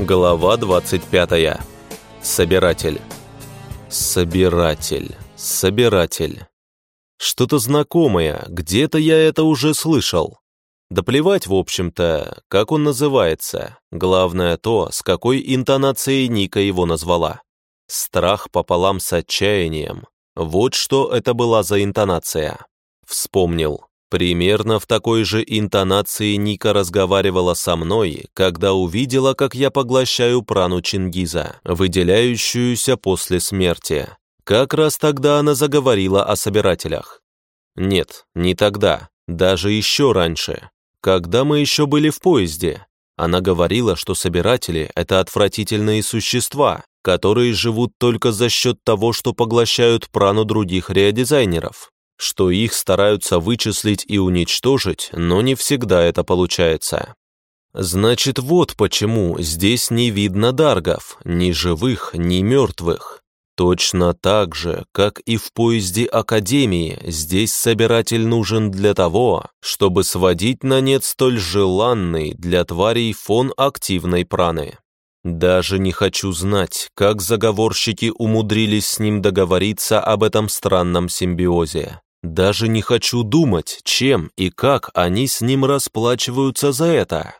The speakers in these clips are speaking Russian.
Глава 25. Собиратель. Собиратель. Собиратель. Что-то знакомое, где-то я это уже слышал. Да плевать, в общем-то, как он называется. Главное то, с какой интонацией Ника его назвала. Страх пополам с отчаянием. Вот что это была за интонация. Вспомнил. Примерно в такой же интонации Ника разговаривала со мной, когда увидела, как я поглощаю прану Чингиза, выделяющуюся после смерти. Как раз тогда она заговорила о собирателях. Нет, не тогда, даже еще раньше, когда мы еще были в поезде. Она говорила, что собиратели — это отвратительные существа, которые живут только за счет того, что поглощают прану других реодизайнеров что их стараются вычислить и уничтожить, но не всегда это получается. Значит, вот почему здесь не видно даргов, ни живых, ни мертвых. Точно так же, как и в поезде Академии, здесь собиратель нужен для того, чтобы сводить на нет столь желанный для тварей фон активной праны. Даже не хочу знать, как заговорщики умудрились с ним договориться об этом странном симбиозе. Даже не хочу думать, чем и как они с ним расплачиваются за это.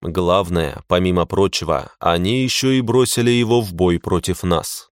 Главное, помимо прочего, они еще и бросили его в бой против нас.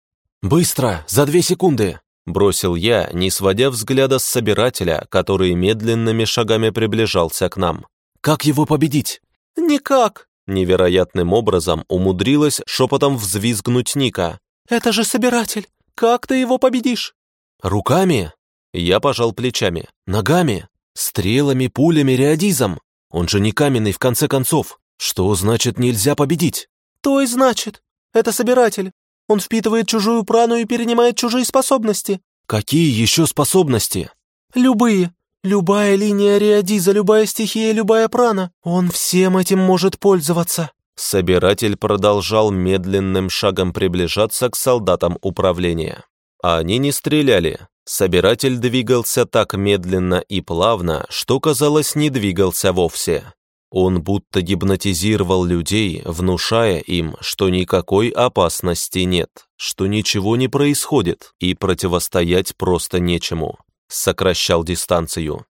«Быстро, за две секунды!» Бросил я, не сводя взгляда с собирателя, который медленными шагами приближался к нам. «Как его победить?» «Никак!» Невероятным образом умудрилась шепотом взвизгнуть Ника. «Это же собиратель! Как ты его победишь?» «Руками?» Я пожал плечами. Ногами? Стрелами, пулями, реодизом? Он же не каменный в конце концов. Что значит нельзя победить? То и значит. Это собиратель. Он впитывает чужую прану и перенимает чужие способности. Какие еще способности? Любые. Любая линия реодиза, любая стихия, любая прана. Он всем этим может пользоваться. Собиратель продолжал медленным шагом приближаться к солдатам управления. Они не стреляли, Собиратель двигался так медленно и плавно, что, казалось, не двигался вовсе. Он будто гипнотизировал людей, внушая им, что никакой опасности нет, что ничего не происходит и противостоять просто нечему. Сокращал дистанцию.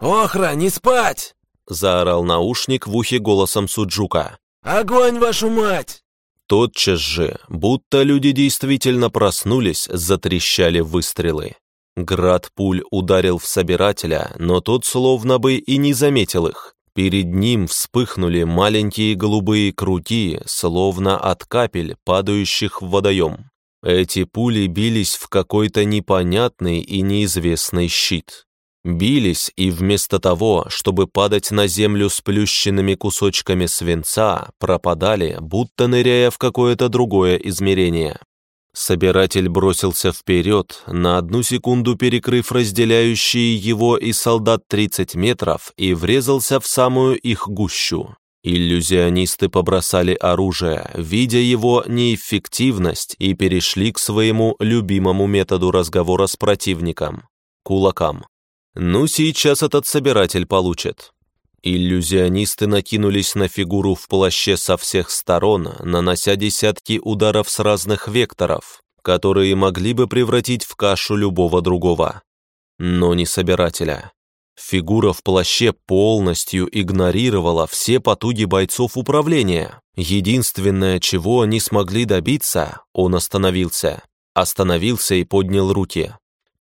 «Охра, не спать!» — заорал наушник в ухе голосом Суджука. «Огонь, вашу мать!» Тотчас же, будто люди действительно проснулись, затрещали выстрелы. Град пуль ударил в собирателя, но тот словно бы и не заметил их. Перед ним вспыхнули маленькие голубые круги, словно от капель, падающих в водоем. Эти пули бились в какой-то непонятный и неизвестный щит. Бились и вместо того, чтобы падать на землю с плющенными кусочками свинца, пропадали, будто ныряя в какое-то другое измерение. Собиратель бросился вперед, на одну секунду перекрыв разделяющие его и солдат 30 метров и врезался в самую их гущу. Иллюзионисты побросали оружие, видя его неэффективность, и перешли к своему любимому методу разговора с противником – кулакам. Ну, сейчас этот собиратель получит. Иллюзионисты накинулись на фигуру в плаще со всех сторон, нанося десятки ударов с разных векторов, которые могли бы превратить в кашу любого другого. Но не собирателя. Фигура в плаще полностью игнорировала все потуги бойцов управления. Единственное, чего они смогли добиться, он остановился. Остановился и поднял руки.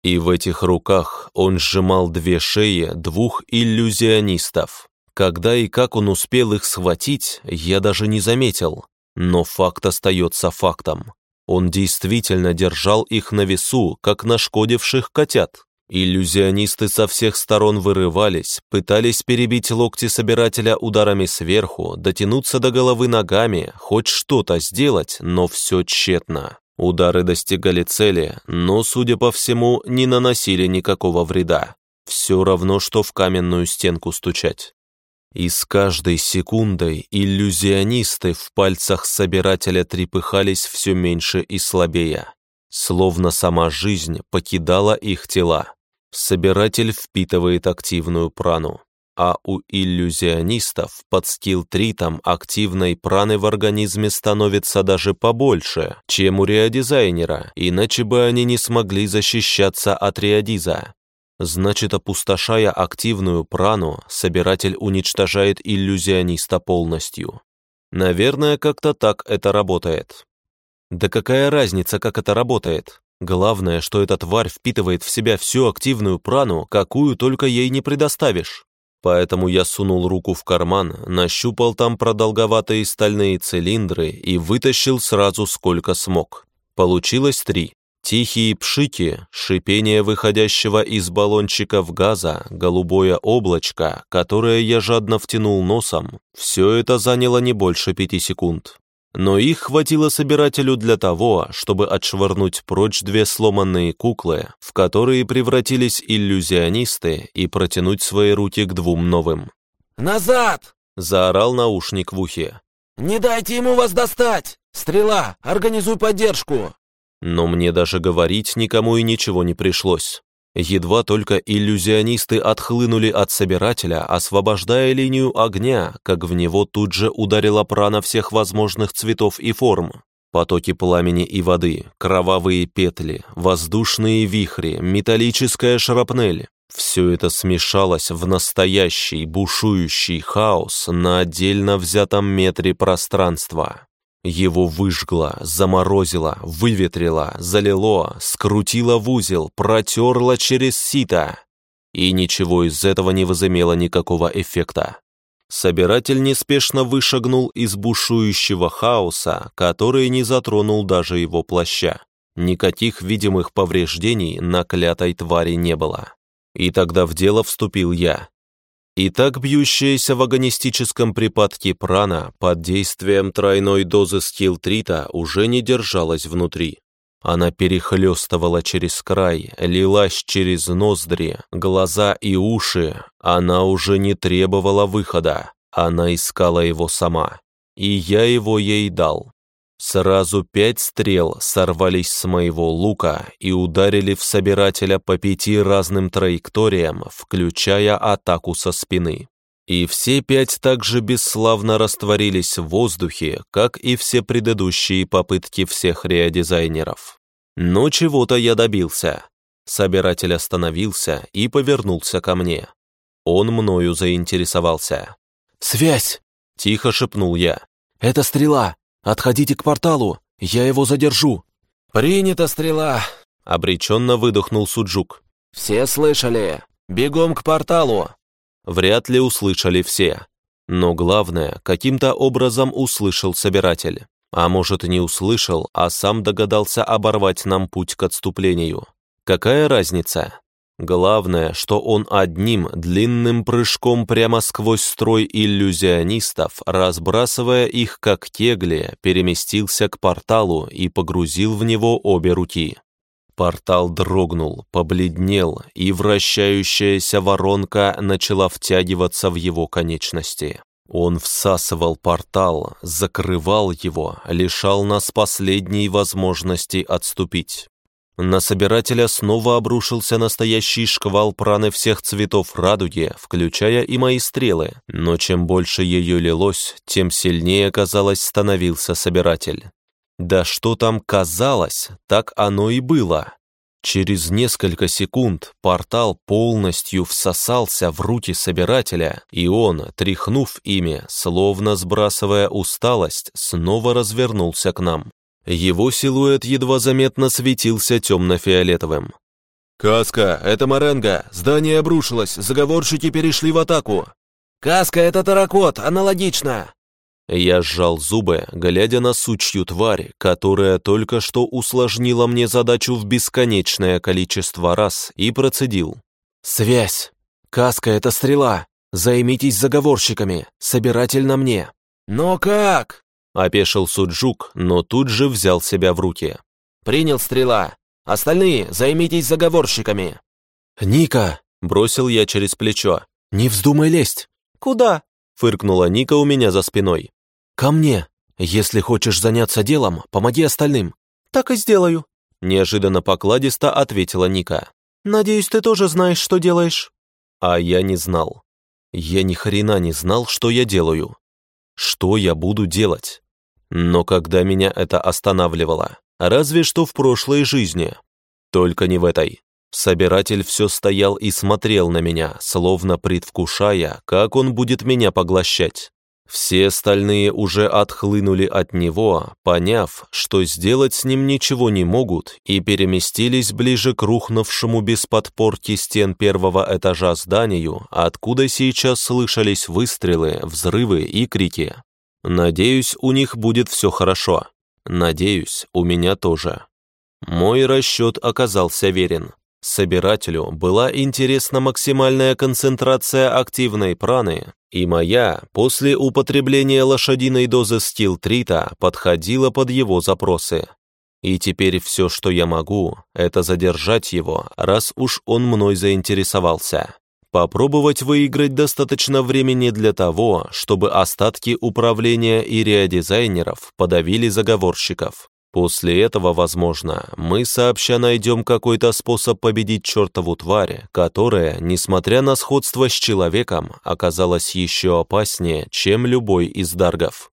И в этих руках он сжимал две шеи двух иллюзионистов. Когда и как он успел их схватить, я даже не заметил. Но факт остается фактом. Он действительно держал их на весу, как нашкодивших котят. Иллюзионисты со всех сторон вырывались, пытались перебить локти собирателя ударами сверху, дотянуться до головы ногами, хоть что-то сделать, но все тщетно. Удары достигали цели, но, судя по всему, не наносили никакого вреда. Все равно, что в каменную стенку стучать. И с каждой секундой иллюзионисты в пальцах собирателя трепыхались все меньше и слабее, словно сама жизнь покидала их тела. Собиратель впитывает активную прану. А у иллюзионистов под скилл-тритом активной праны в организме становится даже побольше, чем у реодизайнера, иначе бы они не смогли защищаться от реодиза. Значит, опустошая активную прану, собиратель уничтожает иллюзиониста полностью. Наверное, как-то так это работает. Да какая разница, как это работает? Главное, что эта тварь впитывает в себя всю активную прану, какую только ей не предоставишь. Поэтому я сунул руку в карман, нащупал там продолговатые стальные цилиндры и вытащил сразу сколько смог. Получилось три. Тихие пшики, шипение выходящего из баллончиков газа, голубое облачко, которое я жадно втянул носом, все это заняло не больше пяти секунд. Но их хватило собирателю для того, чтобы отшвырнуть прочь две сломанные куклы, в которые превратились иллюзионисты, и протянуть свои руки к двум новым. «Назад!» — заорал наушник в ухе. «Не дайте ему вас достать! Стрела, организуй поддержку!» Но мне даже говорить никому и ничего не пришлось. Едва только иллюзионисты отхлынули от собирателя, освобождая линию огня, как в него тут же ударила прана всех возможных цветов и форм. Потоки пламени и воды, кровавые петли, воздушные вихри, металлическая шрапнель. Все это смешалось в настоящий бушующий хаос на отдельно взятом метре пространства. Его выжгло, заморозило, выветрило, залило, скрутило в узел, протерло через сито. И ничего из этого не возымело никакого эффекта. Собиратель неспешно вышагнул из бушующего хаоса, который не затронул даже его плаща. Никаких видимых повреждений на клятой твари не было. И тогда в дело вступил я. И так бьющаяся в агонистическом припадке прана под действием тройной дозы скилтрита уже не держалась внутри. Она перехлестывала через край, лилась через ноздри, глаза и уши. Она уже не требовала выхода, она искала его сама. И я его ей дал. Сразу пять стрел сорвались с моего лука и ударили в собирателя по пяти разным траекториям, включая атаку со спины. И все пять также бесславно растворились в воздухе, как и все предыдущие попытки всех реодизайнеров. Но чего-то я добился. Собиратель остановился и повернулся ко мне. Он мною заинтересовался. «Связь!» — тихо шепнул я. «Это стрела! Отходите к порталу, я его задержу». «Принята стрела», — обреченно выдохнул Суджук. «Все слышали? Бегом к порталу!» Вряд ли услышали все. Но главное, каким-то образом услышал собиратель. А может, не услышал, а сам догадался оборвать нам путь к отступлению. Какая разница? Главное, что он одним длинным прыжком прямо сквозь строй иллюзионистов, разбрасывая их как кегли, переместился к порталу и погрузил в него обе руки. Портал дрогнул, побледнел, и вращающаяся воронка начала втягиваться в его конечности. Он всасывал портал, закрывал его, лишал нас последней возможности отступить. На собирателя снова обрушился настоящий шквал праны всех цветов радуги, включая и мои стрелы, но чем больше ее лилось, тем сильнее, казалось, становился собиратель. Да что там казалось, так оно и было. Через несколько секунд портал полностью всосался в руки собирателя, и он, тряхнув ими, словно сбрасывая усталость, снова развернулся к нам. Его силуэт едва заметно светился темно-фиолетовым. «Каска, это Маренго! Здание обрушилось, заговорщики перешли в атаку!» «Каска, это Таракот, аналогично!» Я сжал зубы, глядя на сучью тварь, которая только что усложнила мне задачу в бесконечное количество раз, и процедил. «Связь! Каска — это стрела! Займитесь заговорщиками! Собиратель на мне!» «Но как?» Опешил Суджук, но тут же взял себя в руки. «Принял стрела. Остальные займитесь заговорщиками». «Ника!» — бросил я через плечо. «Не вздумай лезть!» «Куда?» — фыркнула Ника у меня за спиной. «Ко мне. Если хочешь заняться делом, помоги остальным». «Так и сделаю», — неожиданно покладисто ответила Ника. «Надеюсь, ты тоже знаешь, что делаешь». А я не знал. Я ни хрена не знал, что я делаю. Что я буду делать? Но когда меня это останавливало? Разве что в прошлой жизни. Только не в этой. Собиратель все стоял и смотрел на меня, словно предвкушая, как он будет меня поглощать. Все остальные уже отхлынули от него, поняв, что сделать с ним ничего не могут, и переместились ближе к рухнувшему без подпорки стен первого этажа зданию, откуда сейчас слышались выстрелы, взрывы и крики. Надеюсь, у них будет все хорошо. Надеюсь, у меня тоже. Мой расчет оказался верен. Собирателю была интересна максимальная концентрация активной праны, и моя, после употребления лошадиной дозы стилтрита, подходила под его запросы. И теперь все, что я могу, это задержать его, раз уж он мной заинтересовался. Попробовать выиграть достаточно времени для того, чтобы остатки управления и реодизайнеров подавили заговорщиков. После этого, возможно, мы сообща найдем какой-то способ победить чертову тварь, которая, несмотря на сходство с человеком, оказалась еще опаснее, чем любой из даргов.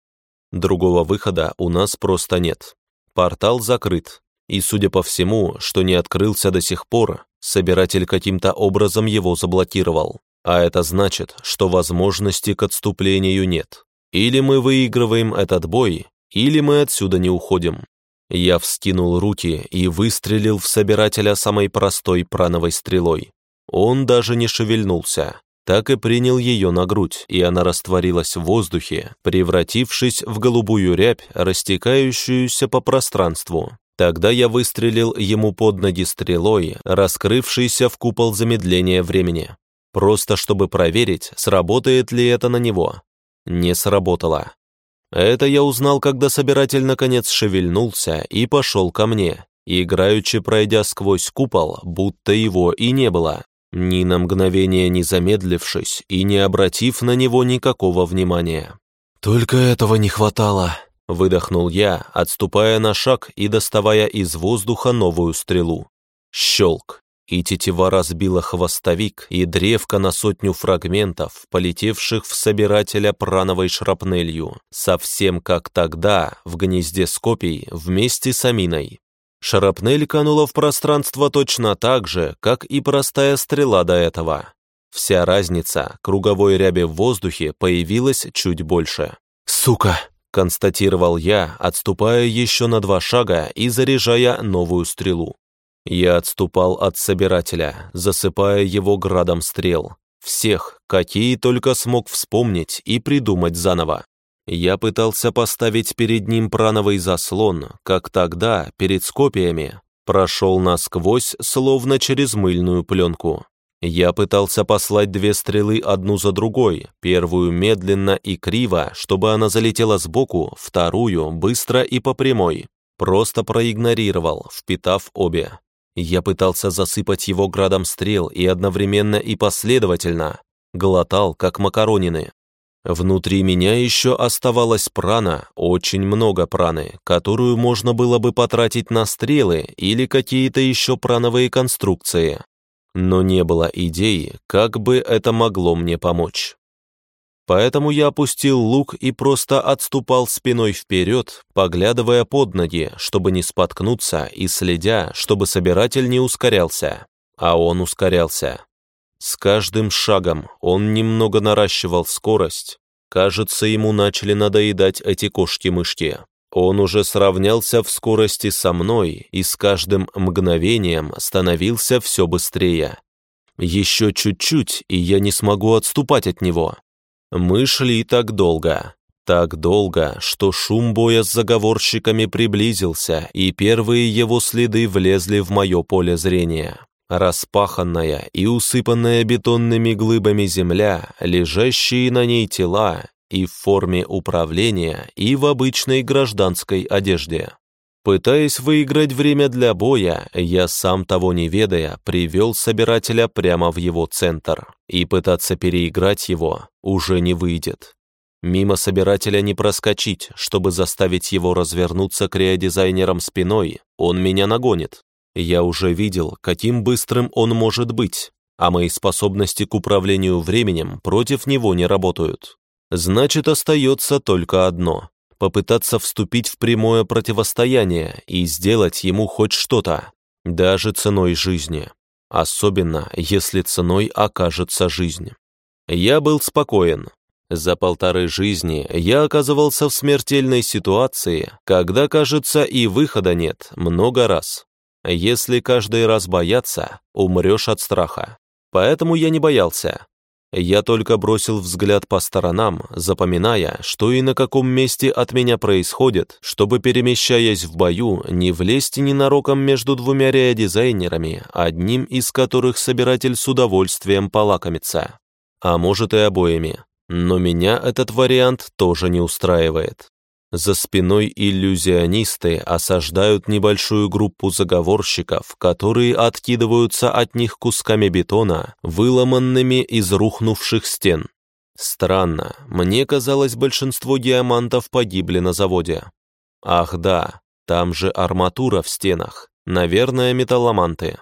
Другого выхода у нас просто нет. Портал закрыт, и, судя по всему, что не открылся до сих пор, собиратель каким-то образом его заблокировал. А это значит, что возможности к отступлению нет. Или мы выигрываем этот бой, или мы отсюда не уходим. Я вскинул руки и выстрелил в собирателя самой простой прановой стрелой. Он даже не шевельнулся, так и принял ее на грудь, и она растворилась в воздухе, превратившись в голубую рябь, растекающуюся по пространству. Тогда я выстрелил ему под ноги стрелой, раскрывшейся в купол замедления времени. Просто чтобы проверить, сработает ли это на него. Не сработало. Это я узнал, когда собиратель наконец шевельнулся и пошел ко мне, играючи пройдя сквозь купол, будто его и не было, ни на мгновение не замедлившись и не обратив на него никакого внимания. «Только этого не хватало», — выдохнул я, отступая на шаг и доставая из воздуха новую стрелу. Щелк и тетива разбила хвостовик и древко на сотню фрагментов, полетевших в собирателя прановой шрапнелью, совсем как тогда в гнезде скопий вместе с аминой. Шрапнель канула в пространство точно так же, как и простая стрела до этого. Вся разница круговой ряби в воздухе появилась чуть больше. «Сука!» — констатировал я, отступая еще на два шага и заряжая новую стрелу. Я отступал от собирателя, засыпая его градом стрел. Всех, какие только смог вспомнить и придумать заново. Я пытался поставить перед ним прановый заслон, как тогда, перед скопиями. Прошел насквозь, словно через мыльную пленку. Я пытался послать две стрелы одну за другой, первую медленно и криво, чтобы она залетела сбоку, вторую быстро и по прямой. Просто проигнорировал, впитав обе. Я пытался засыпать его градом стрел и одновременно и последовательно глотал, как макаронины. Внутри меня еще оставалась прана, очень много праны, которую можно было бы потратить на стрелы или какие-то еще прановые конструкции. Но не было идеи, как бы это могло мне помочь. Поэтому я опустил лук и просто отступал спиной вперед, поглядывая под ноги, чтобы не споткнуться и следя, чтобы собиратель не ускорялся. А он ускорялся. С каждым шагом он немного наращивал скорость. Кажется, ему начали надоедать эти кошки-мышки. Он уже сравнялся в скорости со мной и с каждым мгновением становился все быстрее. Еще чуть-чуть, и я не смогу отступать от него. Мы шли так долго, так долго, что шум боя с заговорщиками приблизился, и первые его следы влезли в мое поле зрения. Распаханная и усыпанная бетонными глыбами земля, лежащие на ней тела и в форме управления, и в обычной гражданской одежде. Пытаясь выиграть время для боя, я сам того не ведая, привел собирателя прямо в его центр. И пытаться переиграть его уже не выйдет. Мимо собирателя не проскочить, чтобы заставить его развернуться к реодизайнерам спиной, он меня нагонит. Я уже видел, каким быстрым он может быть. а мои способности к управлению временем против него не работают. Значит, остается только одно — попытаться вступить в прямое противостояние и сделать ему хоть что-то, даже ценой жизни. Особенно, если ценой окажется жизнь. Я был спокоен. За полторы жизни я оказывался в смертельной ситуации, когда, кажется, и выхода нет много раз. Если каждый раз бояться, умрешь от страха. Поэтому я не боялся. Я только бросил взгляд по сторонам, запоминая, что и на каком месте от меня происходит, чтобы, перемещаясь в бою, не влезть ненароком между двумя реодизайнерами, одним из которых собиратель с удовольствием полакомится а может и обоими. Но меня этот вариант тоже не устраивает. За спиной иллюзионисты осаждают небольшую группу заговорщиков, которые откидываются от них кусками бетона, выломанными из рухнувших стен. Странно, мне казалось, большинство диамантов погибли на заводе. Ах да, там же арматура в стенах, наверное, металломанты.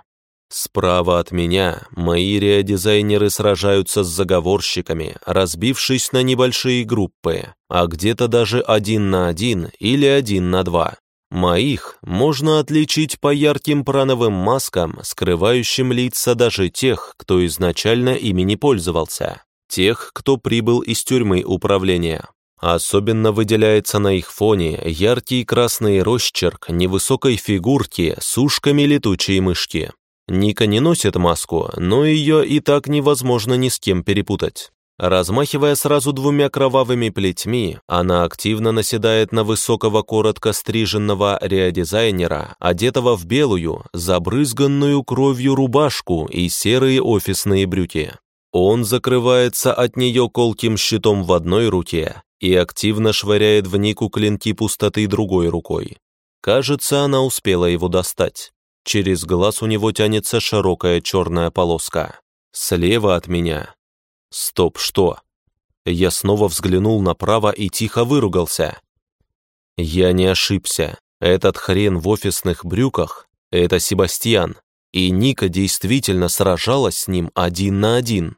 Справа от меня мои реодизайнеры сражаются с заговорщиками, разбившись на небольшие группы, а где-то даже один на один или один на два. Моих можно отличить по ярким прановым маскам, скрывающим лица даже тех, кто изначально ими не пользовался, тех, кто прибыл из тюрьмы управления. Особенно выделяется на их фоне яркий красный росчерк невысокой фигурки с ушками летучей мышки. Ника не носит маску, но ее и так невозможно ни с кем перепутать. Размахивая сразу двумя кровавыми плетьми, она активно наседает на высокого коротко стриженного реодизайнера, одетого в белую, забрызганную кровью рубашку и серые офисные брюки. Он закрывается от нее колким щитом в одной руке и активно швыряет в Нику клинки пустоты другой рукой. Кажется, она успела его достать. Через глаз у него тянется широкая черная полоска. Слева от меня. Стоп, что? Я снова взглянул направо и тихо выругался. Я не ошибся. Этот хрен в офисных брюках — это Себастьян. И Ника действительно сражалась с ним один на один.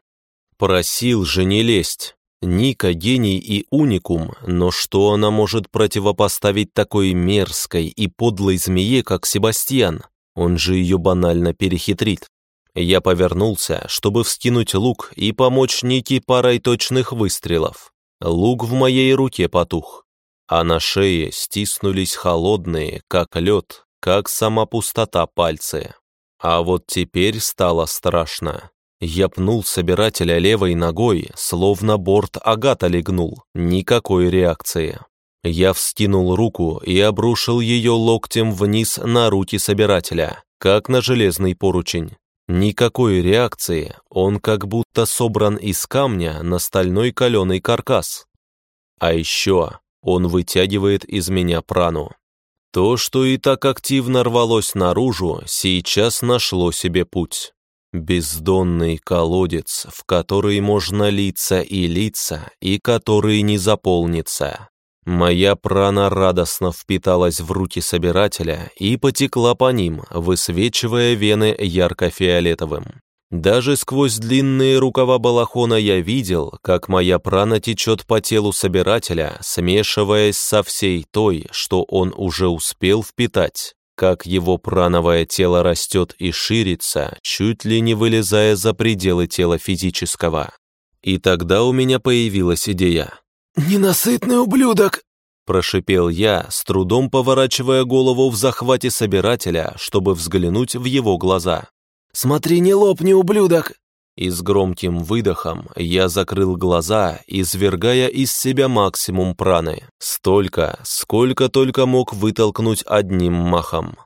Просил же не лезть. Ника — гений и уникум, но что она может противопоставить такой мерзкой и подлой змее, как Себастьян? Он же ее банально перехитрит. Я повернулся, чтобы вскинуть лук и помочь Нике парой точных выстрелов. Лук в моей руке потух, а на шее стиснулись холодные, как лед, как сама пустота пальцы. А вот теперь стало страшно. Я пнул собирателя левой ногой, словно борт агата легнул. Никакой реакции. Я вскинул руку и обрушил ее локтем вниз на руки собирателя, как на железный поручень. Никакой реакции, он как будто собран из камня на стальной каленый каркас. А еще он вытягивает из меня прану. То, что и так активно рвалось наружу, сейчас нашло себе путь. Бездонный колодец, в который можно литься и литься, и который не заполнится. Моя прана радостно впиталась в руки собирателя и потекла по ним, высвечивая вены ярко-фиолетовым. Даже сквозь длинные рукава балахона я видел, как моя прана течет по телу собирателя, смешиваясь со всей той, что он уже успел впитать, как его прановое тело растет и ширится, чуть ли не вылезая за пределы тела физического. И тогда у меня появилась идея. «Ненасытный ублюдок!» Прошипел я, с трудом поворачивая голову в захвате собирателя, чтобы взглянуть в его глаза. «Смотри, не лопни, ублюдок!» И с громким выдохом я закрыл глаза, извергая из себя максимум праны. Столько, сколько только мог вытолкнуть одним махом.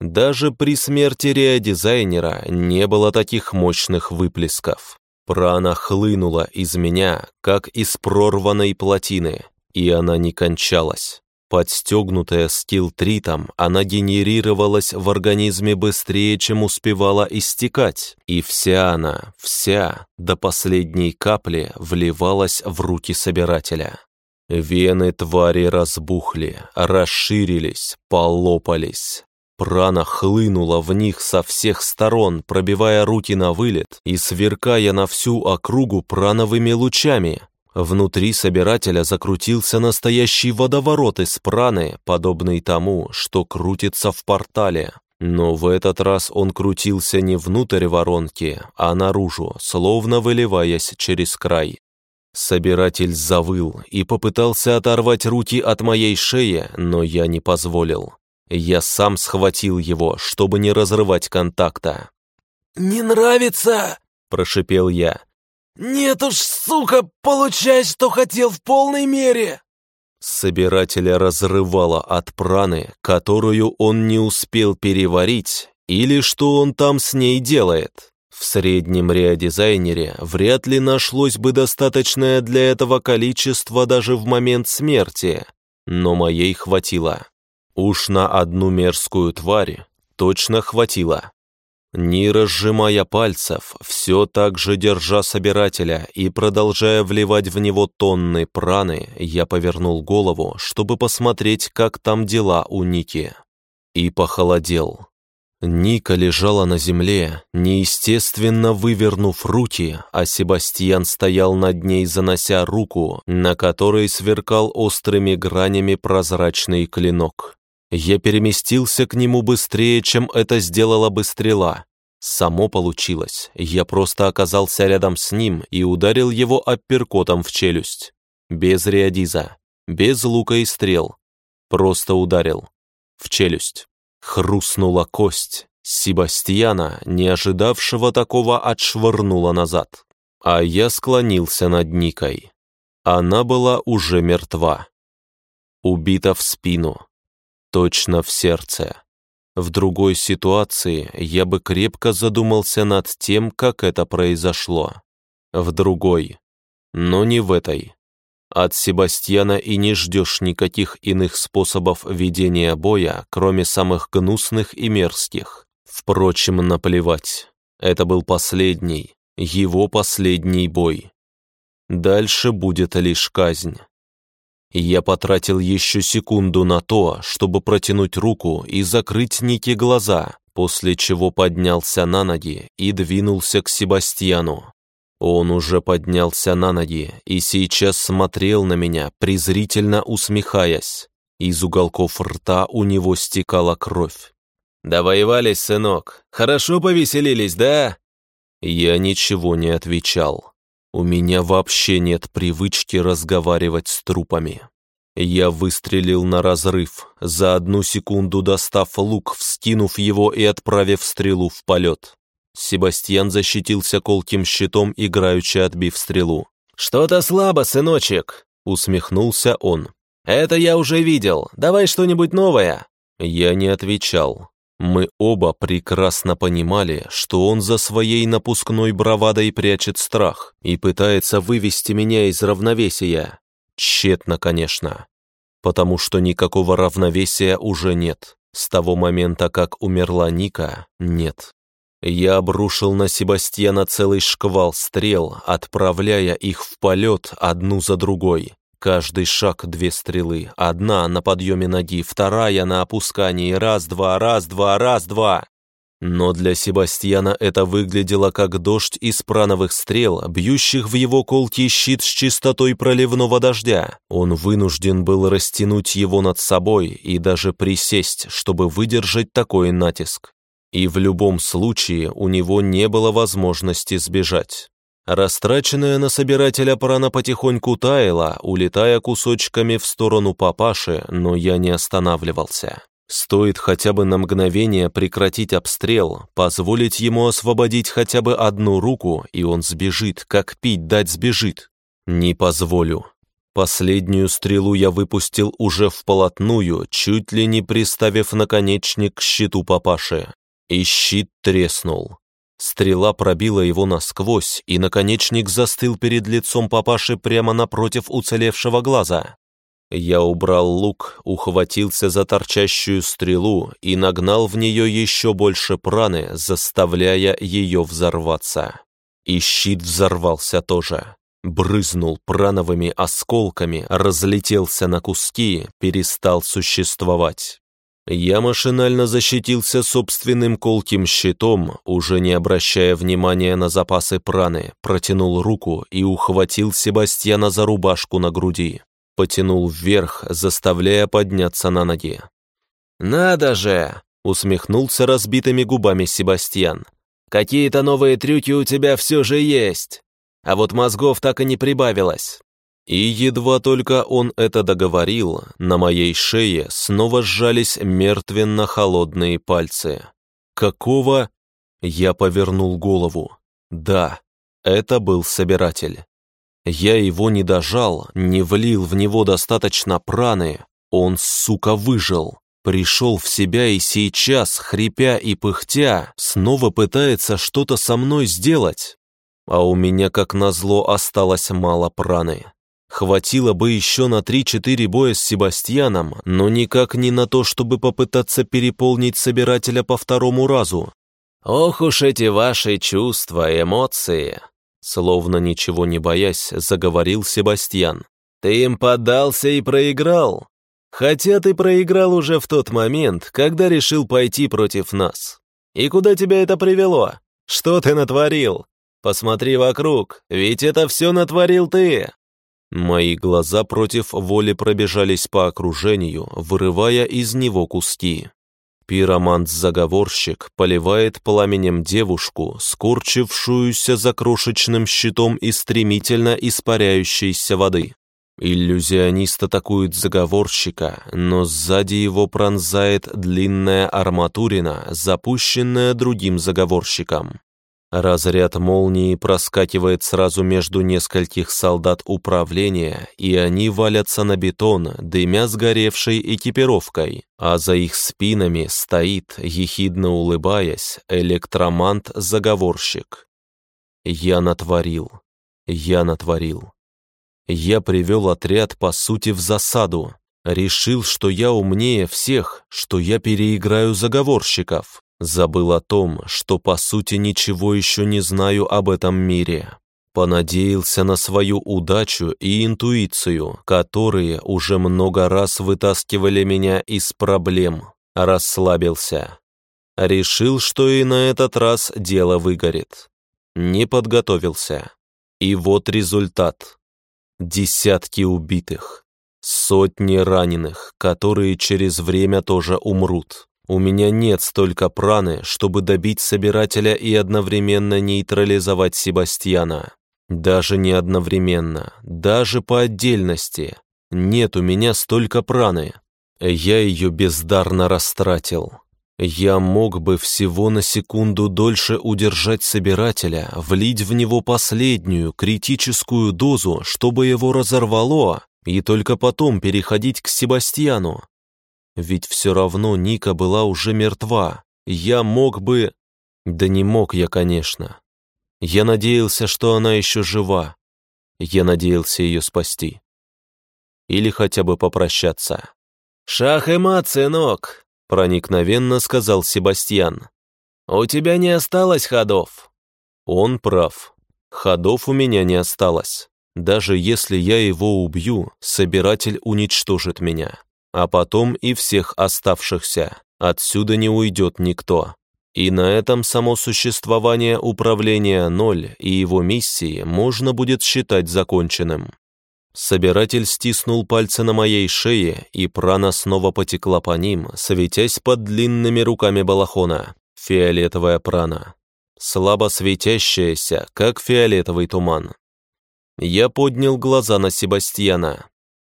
Даже при смерти реодизайнера не было таких мощных выплесков. Прана хлынула из меня, как из прорванной плотины, и она не кончалась. Подстегнутая скилл-тритом, она генерировалась в организме быстрее, чем успевала истекать, и вся она, вся, до последней капли, вливалась в руки собирателя. Вены твари разбухли, расширились, полопались. Прана хлынула в них со всех сторон, пробивая руки на вылет и сверкая на всю округу прановыми лучами. Внутри собирателя закрутился настоящий водоворот из праны, подобный тому, что крутится в портале. Но в этот раз он крутился не внутрь воронки, а наружу, словно выливаясь через край. Собиратель завыл и попытался оторвать руки от моей шеи, но я не позволил. Я сам схватил его, чтобы не разрывать контакта. «Не нравится?» – прошипел я. «Нет уж, сука, получай, что хотел в полной мере!» Собирателя разрывало от праны, которую он не успел переварить, или что он там с ней делает. В среднем реодизайнере вряд ли нашлось бы достаточное для этого количество даже в момент смерти, но моей хватило. Уж на одну мерзкую тварь точно хватило. Не разжимая пальцев, все так же держа собирателя и продолжая вливать в него тонны праны, я повернул голову, чтобы посмотреть, как там дела у Ники. И похолодел. Ника лежала на земле, неестественно вывернув руки, а Себастьян стоял над ней, занося руку, на которой сверкал острыми гранями прозрачный клинок. Я переместился к нему быстрее, чем это сделала бы стрела. Само получилось. Я просто оказался рядом с ним и ударил его апперкотом в челюсть. Без реодиза, без лука и стрел. Просто ударил. В челюсть. Хрустнула кость. Себастьяна, не ожидавшего такого, отшвырнула назад. А я склонился над Никой. Она была уже мертва. Убита в спину точно в сердце. В другой ситуации я бы крепко задумался над тем, как это произошло. В другой. Но не в этой. От Себастьяна и не ждешь никаких иных способов ведения боя, кроме самых гнусных и мерзких. Впрочем, наплевать. Это был последний, его последний бой. Дальше будет лишь казнь. Я потратил еще секунду на то, чтобы протянуть руку и закрыть Ники глаза, после чего поднялся на ноги и двинулся к Себастьяну. Он уже поднялся на ноги и сейчас смотрел на меня, презрительно усмехаясь. Из уголков рта у него стекала кровь. «Довоевались, сынок. Хорошо повеселились, да?» Я ничего не отвечал. У меня вообще нет привычки разговаривать с трупами. Я выстрелил на разрыв, за одну секунду достав лук, вскинув его и отправив стрелу в полет. Себастьян защитился колким щитом, играючи отбив стрелу. «Что-то слабо, сыночек!» — усмехнулся он. «Это я уже видел. Давай что-нибудь новое!» Я не отвечал. Мы оба прекрасно понимали, что он за своей напускной бравадой прячет страх и пытается вывести меня из равновесия. Тщетно, конечно. Потому что никакого равновесия уже нет. С того момента, как умерла Ника, нет. Я обрушил на Себастьяна целый шквал стрел, отправляя их в полет одну за другой. Каждый шаг две стрелы. Одна на подъеме ноги, вторая на опускании. Раз-два, раз-два, раз-два. Но для Себастьяна это выглядело как дождь из прановых стрел, бьющих в его колкий щит с чистотой проливного дождя. Он вынужден был растянуть его над собой и даже присесть, чтобы выдержать такой натиск. И в любом случае у него не было возможности сбежать. Растраченная на собирателя прана потихоньку таяла, улетая кусочками в сторону папаши, но я не останавливался. Стоит хотя бы на мгновение прекратить обстрел, позволить ему освободить хотя бы одну руку, и он сбежит, как пить дать сбежит. Не позволю. Последнюю стрелу я выпустил уже вполотную, чуть ли не приставив наконечник к щиту папаши. И щит треснул. Стрела пробила его насквозь, и наконечник застыл перед лицом папаши прямо напротив уцелевшего глаза. Я убрал лук, ухватился за торчащую стрелу и нагнал в нее еще больше праны, заставляя ее взорваться. И щит взорвался тоже. Брызнул прановыми осколками, разлетелся на куски, перестал существовать. Я машинально защитился собственным колким щитом, уже не обращая внимания на запасы праны, протянул руку и ухватил Себастьяна за рубашку на груди. Потянул вверх, заставляя подняться на ноги. «Надо же!» — усмехнулся разбитыми губами Себастьян. «Какие-то новые трюки у тебя все же есть, а вот мозгов так и не прибавилось». И едва только он это договорил, на моей шее снова сжались мертвенно-холодные пальцы. Какого? Я повернул голову. Да, это был собиратель. Я его не дожал, не влил в него достаточно праны. Он, сука, выжил. Пришел в себя и сейчас, хрипя и пыхтя, снова пытается что-то со мной сделать. А у меня, как назло, осталось мало праны. Хватило бы еще на 3-4 боя с Себастьяном, но никак не на то, чтобы попытаться переполнить собирателя по второму разу. «Ох уж эти ваши чувства, эмоции!» Словно ничего не боясь, заговорил Себастьян. «Ты им поддался и проиграл. Хотя ты проиграл уже в тот момент, когда решил пойти против нас. И куда тебя это привело? Что ты натворил? Посмотри вокруг, ведь это все натворил ты!» Мои глаза против воли пробежались по окружению, вырывая из него куски. Пиромант-заговорщик поливает пламенем девушку, скорчившуюся за крошечным щитом из стремительно испаряющейся воды. Иллюзионист атакует заговорщика, но сзади его пронзает длинная арматурина, запущенная другим заговорщиком. Разряд молнии проскакивает сразу между нескольких солдат управления, и они валятся на бетон, дымя сгоревшей экипировкой, а за их спинами стоит, ехидно улыбаясь, электромант-заговорщик. Я натворил. Я натворил. Я привел отряд, по сути, в засаду. Решил, что я умнее всех, что я переиграю заговорщиков. Забыл о том, что по сути ничего еще не знаю об этом мире. Понадеялся на свою удачу и интуицию, которые уже много раз вытаскивали меня из проблем. Расслабился. Решил, что и на этот раз дело выгорит. Не подготовился. И вот результат. Десятки убитых. Сотни раненых, которые через время тоже умрут. У меня нет столько праны, чтобы добить собирателя и одновременно нейтрализовать Себастьяна. Даже не одновременно, даже по отдельности. Нет у меня столько праны. Я ее бездарно растратил. Я мог бы всего на секунду дольше удержать собирателя, влить в него последнюю критическую дозу, чтобы его разорвало, и только потом переходить к Себастьяну. Ведь все равно Ника была уже мертва. Я мог бы... Да не мог я, конечно. Я надеялся, что она еще жива. Я надеялся ее спасти. Или хотя бы попрощаться. «Шах и мат, сынок!» — проникновенно сказал Себастьян. «У тебя не осталось ходов?» Он прав. Ходов у меня не осталось. Даже если я его убью, собиратель уничтожит меня а потом и всех оставшихся. Отсюда не уйдет никто. И на этом само существование управления ноль и его миссии можно будет считать законченным. Собиратель стиснул пальцы на моей шее, и прана снова потекла по ним, светясь под длинными руками балахона. Фиолетовая прана. Слабо светящаяся, как фиолетовый туман. Я поднял глаза на Себастьяна.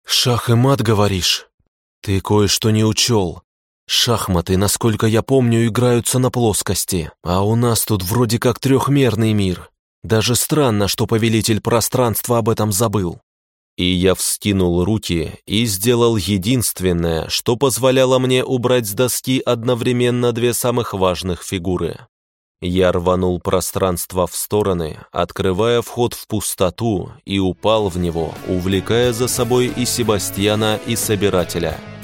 «Шах и мат, говоришь?» «Ты кое-что не учел. Шахматы, насколько я помню, играются на плоскости, а у нас тут вроде как трехмерный мир. Даже странно, что повелитель пространства об этом забыл». И я вскинул руки и сделал единственное, что позволяло мне убрать с доски одновременно две самых важных фигуры. Я рванул пространство в стороны, открывая вход в пустоту, и упал в него, увлекая за собой и Себастьяна, и Собирателя —